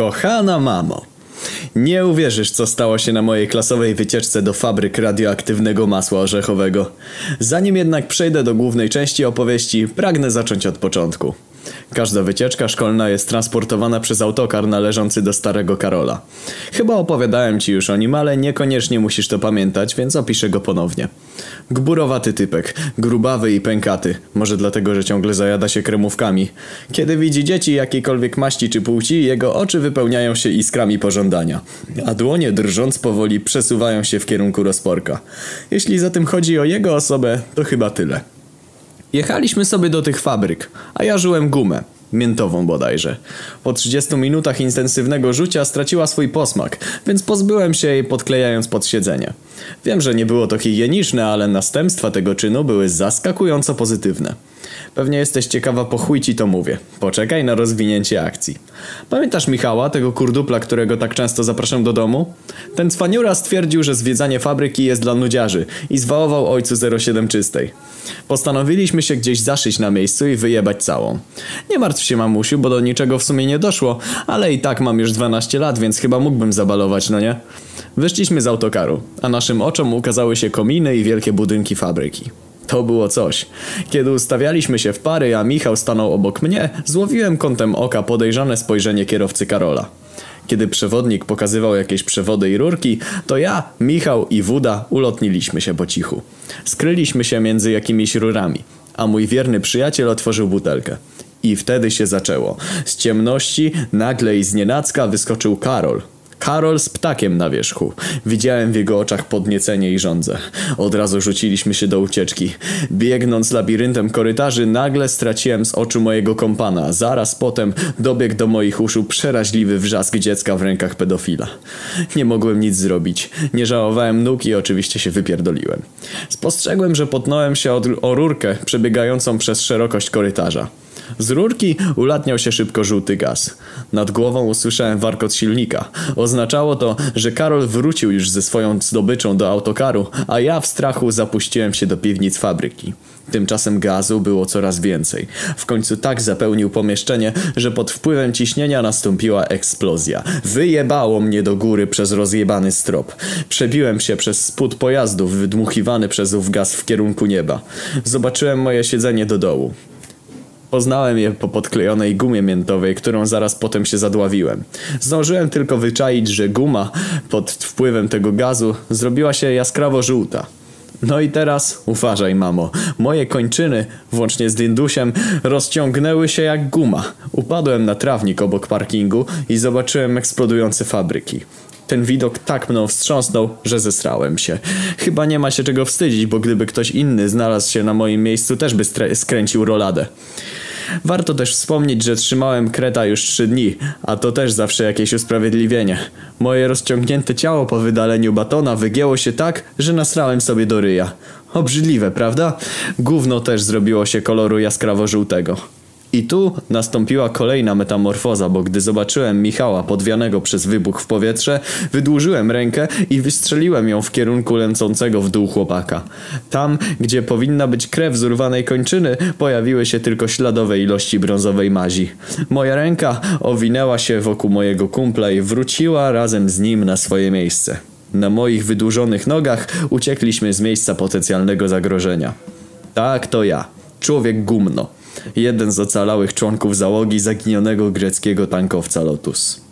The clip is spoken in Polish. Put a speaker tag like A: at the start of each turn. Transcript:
A: Kochana mamo, nie uwierzysz, co stało się na mojej klasowej wycieczce do fabryk radioaktywnego masła orzechowego. Zanim jednak przejdę do głównej części opowieści, pragnę zacząć od początku. Każda wycieczka szkolna jest transportowana przez autokar należący do starego Karola. Chyba opowiadałem ci już o nim, ale niekoniecznie musisz to pamiętać, więc opiszę go ponownie. Gburowaty typek, grubawy i pękaty, może dlatego, że ciągle zajada się kremówkami. Kiedy widzi dzieci jakiejkolwiek maści czy płci, jego oczy wypełniają się iskrami pożądania, a dłonie drżąc powoli przesuwają się w kierunku rozporka. Jeśli za tym chodzi o jego osobę, to chyba tyle. Jechaliśmy sobie do tych fabryk, a ja żyłem gumę. Miętową bodajże. Po 30 minutach intensywnego rzucia straciła swój posmak, więc pozbyłem się jej podklejając pod siedzenie. Wiem, że nie było to higieniczne, ale następstwa tego czynu były zaskakująco pozytywne. Pewnie jesteś ciekawa po chuj ci to mówię. Poczekaj na rozwinięcie akcji. Pamiętasz Michała, tego kurdupla, którego tak często zapraszam do domu? Ten cwaniura stwierdził, że zwiedzanie fabryki jest dla nudziarzy i zwałował ojcu 07 czystej. Postanowiliśmy się gdzieś zaszyć na miejscu i wyjebać całą. Nie martw się mamusiu, bo do niczego w sumie nie doszło, ale i tak mam już 12 lat, więc chyba mógłbym zabalować, no nie? Wyszliśmy z autokaru, a naszym oczom ukazały się kominy i wielkie budynki fabryki. To było coś. Kiedy ustawialiśmy się w pary, a Michał stanął obok mnie, złowiłem kątem oka podejrzane spojrzenie kierowcy Karola. Kiedy przewodnik pokazywał jakieś przewody i rurki, to ja, Michał i Wuda ulotniliśmy się po cichu. Skryliśmy się między jakimiś rurami, a mój wierny przyjaciel otworzył butelkę. I wtedy się zaczęło. Z ciemności nagle i znienacka wyskoczył Karol, Karol z ptakiem na wierzchu. Widziałem w jego oczach podniecenie i żądzę. Od razu rzuciliśmy się do ucieczki. Biegnąc labiryntem korytarzy, nagle straciłem z oczu mojego kompana. Zaraz potem dobiegł do moich uszu przeraźliwy wrzask dziecka w rękach pedofila. Nie mogłem nic zrobić. Nie żałowałem nóg i oczywiście się wypierdoliłem. Spostrzegłem, że potnąłem się od, o rurkę przebiegającą przez szerokość korytarza. Z rurki ulatniał się szybko żółty gaz. Nad głową usłyszałem warkot silnika. Oznaczało to, że Karol wrócił już ze swoją zdobyczą do autokaru, a ja w strachu zapuściłem się do piwnic fabryki. Tymczasem gazu było coraz więcej. W końcu tak zapełnił pomieszczenie, że pod wpływem ciśnienia nastąpiła eksplozja. Wyjebało mnie do góry przez rozjebany strop. Przebiłem się przez spód pojazdu wydmuchiwany przez ów gaz w kierunku nieba. Zobaczyłem moje siedzenie do dołu. Poznałem je po podklejonej gumie miętowej, którą zaraz potem się zadławiłem. Zdążyłem tylko wyczaić, że guma pod wpływem tego gazu zrobiła się jaskrawo żółta. No i teraz uważaj, mamo. Moje kończyny, włącznie z dindusiem, rozciągnęły się jak guma. Upadłem na trawnik obok parkingu i zobaczyłem eksplodujące fabryki. Ten widok tak mną wstrząsnął, że zesrałem się. Chyba nie ma się czego wstydzić, bo gdyby ktoś inny znalazł się na moim miejscu, też by skręcił roladę. Warto też wspomnieć, że trzymałem kreta już trzy dni, a to też zawsze jakieś usprawiedliwienie. Moje rozciągnięte ciało po wydaleniu batona wygięło się tak, że nasrałem sobie do ryja. Obrzydliwe, prawda? Gówno też zrobiło się koloru jaskrawo-żółtego. I tu nastąpiła kolejna metamorfoza, bo gdy zobaczyłem Michała podwianego przez wybuch w powietrze, wydłużyłem rękę i wystrzeliłem ją w kierunku lecącego w dół chłopaka. Tam, gdzie powinna być krew z urwanej kończyny, pojawiły się tylko śladowe ilości brązowej mazi. Moja ręka owinęła się wokół mojego kumpla i wróciła razem z nim na swoje miejsce. Na moich wydłużonych nogach uciekliśmy z miejsca potencjalnego zagrożenia. Tak, to ja. Człowiek gumno jeden z ocalałych członków załogi zaginionego greckiego tankowca Lotus.